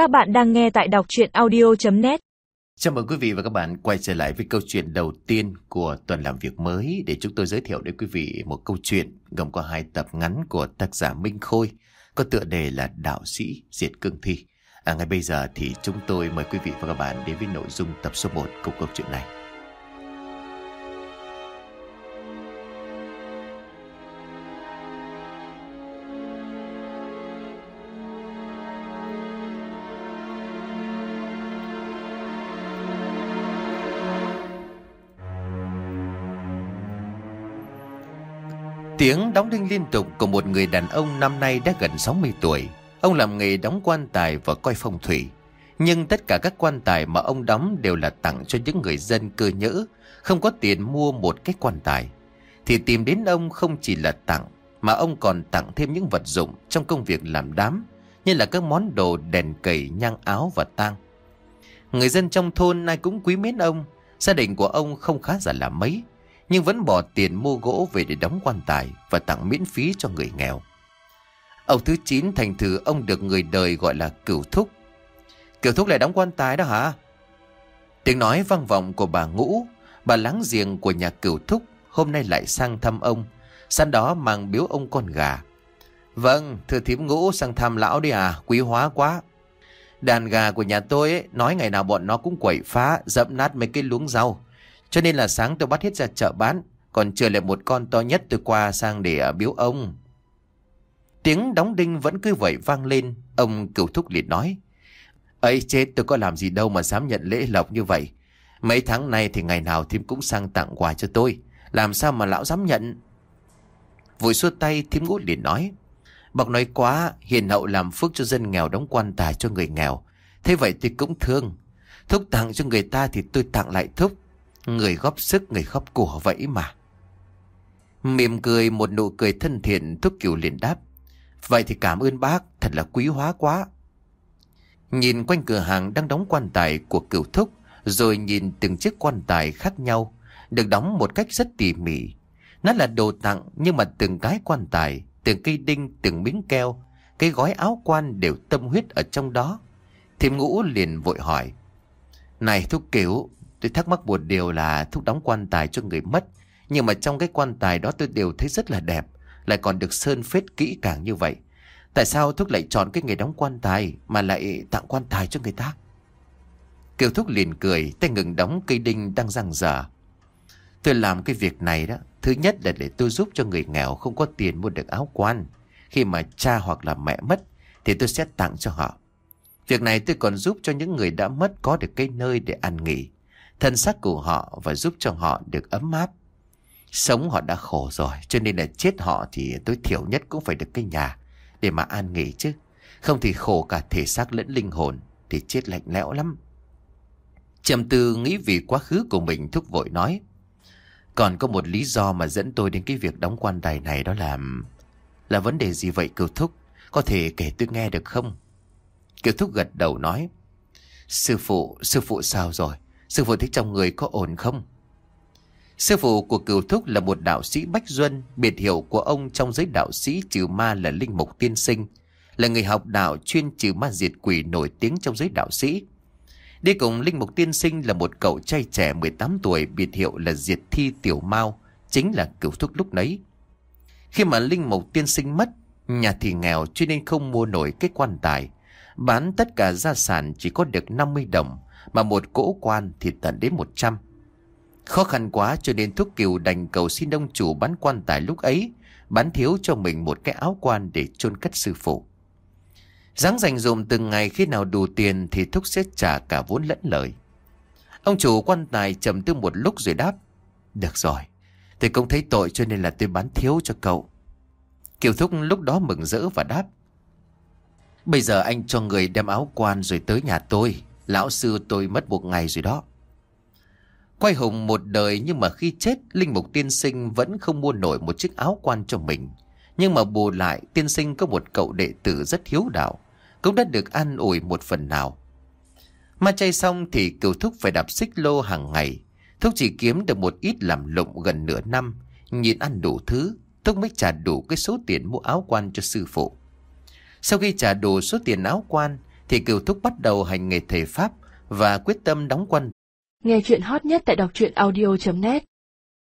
Các bạn đang nghe tại đọc chuyện audio.net Chào mừng quý vị và các bạn quay trở lại với câu chuyện đầu tiên của tuần làm việc mới để chúng tôi giới thiệu đến quý vị một câu chuyện gồm có hai tập ngắn của tác giả Minh Khôi có tựa đề là Đạo sĩ Diệt Cương Thi. À, ngay bây giờ thì chúng tôi mời quý vị và các bạn đến với nội dung tập số 1 của câu chuyện này. Tiếng đóng đinh liên tục của một người đàn ông năm nay đã gần 60 tuổi. Ông làm nghề đóng quan tài và coi phong thủy. Nhưng tất cả các quan tài mà ông đóng đều là tặng cho những người dân cơ nhỡ, không có tiền mua một cái quan tài. Thì tìm đến ông không chỉ là tặng, mà ông còn tặng thêm những vật dụng trong công việc làm đám, như là các món đồ đèn cầy, nhang áo và tang. Người dân trong thôn ai cũng quý mến ông, gia đình của ông không khá giả là mấy, nhưng vẫn bỏ tiền mua gỗ về để đóng quan tài và tặng miễn phí cho người nghèo. Ông thứ 9 thành thử ông được người đời gọi là cửu thúc. Cửu thúc lại đóng quan tài đó hả? Tiếng nói vang vọng của bà Ngũ, bà láng giềng của nhà cửu thúc hôm nay lại sang thăm ông, sẵn đó mang biếu ông con gà. Vâng, thưa thím Ngũ sang thăm lão đi à, quý hóa quá. Đàn gà của nhà tôi ấy, nói ngày nào bọn nó cũng quẩy phá, dẫm nát mấy cái luống rau. Cho nên là sáng tôi bắt hết ra chợ bán, Còn chưa lại một con to nhất tôi qua sang để à, biếu ông. Tiếng đóng đinh vẫn cứ vậy vang lên, Ông cửu thúc liền nói, ấy chết, tôi có làm gì đâu mà dám nhận lễ lộc như vậy. Mấy tháng nay thì ngày nào thím cũng sang tặng quà cho tôi, Làm sao mà lão dám nhận? Vội xua tay, thím ngút liền nói, Bọc nói quá, Hiền hậu làm phước cho dân nghèo đóng quan tài cho người nghèo, Thế vậy thì cũng thương. Thúc tặng cho người ta thì tôi tặng lại thúc Người góp sức người góp của vậy mà. Mỉm cười một nụ cười thân thiện Thúc Kiều liền đáp. Vậy thì cảm ơn bác Thật là quý hóa quá. Nhìn quanh cửa hàng đang đóng quan tài của cửu thúc Rồi nhìn từng chiếc quan tài khác nhau Được đóng một cách rất tỉ mỉ. Nó là đồ tặng Nhưng mà từng cái quan tài Từng cây đinh, từng miếng keo Cái gói áo quan đều tâm huyết ở trong đó. Thiêm ngũ liền vội hỏi Này thúc kiểu Tôi thắc mắc một điều là thúc đóng quan tài cho người mất. Nhưng mà trong cái quan tài đó tôi đều thấy rất là đẹp. Lại còn được sơn phết kỹ càng như vậy. Tại sao Thúc lại chọn cái nghề đóng quan tài mà lại tặng quan tài cho người ta? Kiều Thúc liền cười, tay ngừng đóng cây đinh đang răng dở. Tôi làm cái việc này đó, thứ nhất là để tôi giúp cho người nghèo không có tiền mua được áo quan. Khi mà cha hoặc là mẹ mất thì tôi sẽ tặng cho họ. Việc này tôi còn giúp cho những người đã mất có được cái nơi để ăn nghỉ thân xác của họ và giúp cho họ được ấm áp. Sống họ đã khổ rồi, cho nên là chết họ thì tối thiểu nhất cũng phải được cái nhà để mà an nghỉ chứ. Không thì khổ cả thể xác lẫn linh hồn thì chết lạnh lẽo lắm. Trầm tư nghĩ vì quá khứ của mình thúc vội nói. Còn có một lý do mà dẫn tôi đến cái việc đóng quan tài này đó là... Là vấn đề gì vậy cửu thúc? Có thể kể tôi nghe được không? Kiều Thúc gật đầu nói Sư phụ, sư phụ sao rồi Sư phụ thấy trong người có ổn không? Sư phụ của cửu thúc là một đạo sĩ Bách Duân, biệt hiệu của ông trong giới đạo sĩ trừ ma là Linh Mục Tiên Sinh, là người học đạo chuyên trừ ma diệt quỷ nổi tiếng trong giới đạo sĩ. Đi cùng Linh Mục Tiên Sinh là một cậu trai trẻ 18 tuổi biệt hiệu là Diệt Thi Tiểu Mao, chính là cửu thúc lúc nấy. Khi mà Linh Mục Tiên Sinh mất, nhà thì nghèo cho nên không mua nổi cái quan tài, bán tất cả gia sản chỉ có được 50 đồng, mà một cỗ quan thì tận đến 100. Khó khăn quá cho nên Thúc Kiều đành cầu xin ông chủ bán quan tài lúc ấy, bán thiếu cho mình một cái áo quan để chôn cất sư phụ. Giáng dành dùm từng ngày khi nào đủ tiền thì Thúc sẽ trả cả vốn lẫn lời. Ông chủ quan tài trầm tư một lúc rồi đáp. Được rồi, tôi cũng thấy tội cho nên là tôi bán thiếu cho cậu. Kiều Thúc lúc đó mừng rỡ và đáp. Bây giờ anh cho người đem áo quan rồi tới nhà tôi. Lão sư tôi mất một ngày rồi đó. Quay hùng một đời nhưng mà khi chết, Linh Mục tiên sinh vẫn không mua nổi một chiếc áo quan cho mình. Nhưng mà bù lại, tiên sinh có một cậu đệ tử rất hiếu đạo, cũng đã được an ủi một phần nào. Mà chay xong thì cửu thúc phải đạp xích lô hàng ngày. Thúc chỉ kiếm được một ít làm lụng gần nửa năm, nhìn ăn đủ thứ, Thúc mới trả đủ cái số tiền mua áo quan cho sư phụ. Sau khi trả đủ số tiền áo quan, thì cửu thúc bắt đầu hành nghề thể pháp và quyết tâm đóng quân. Nghe chuyện hot nhất tại đọc truyện audio.net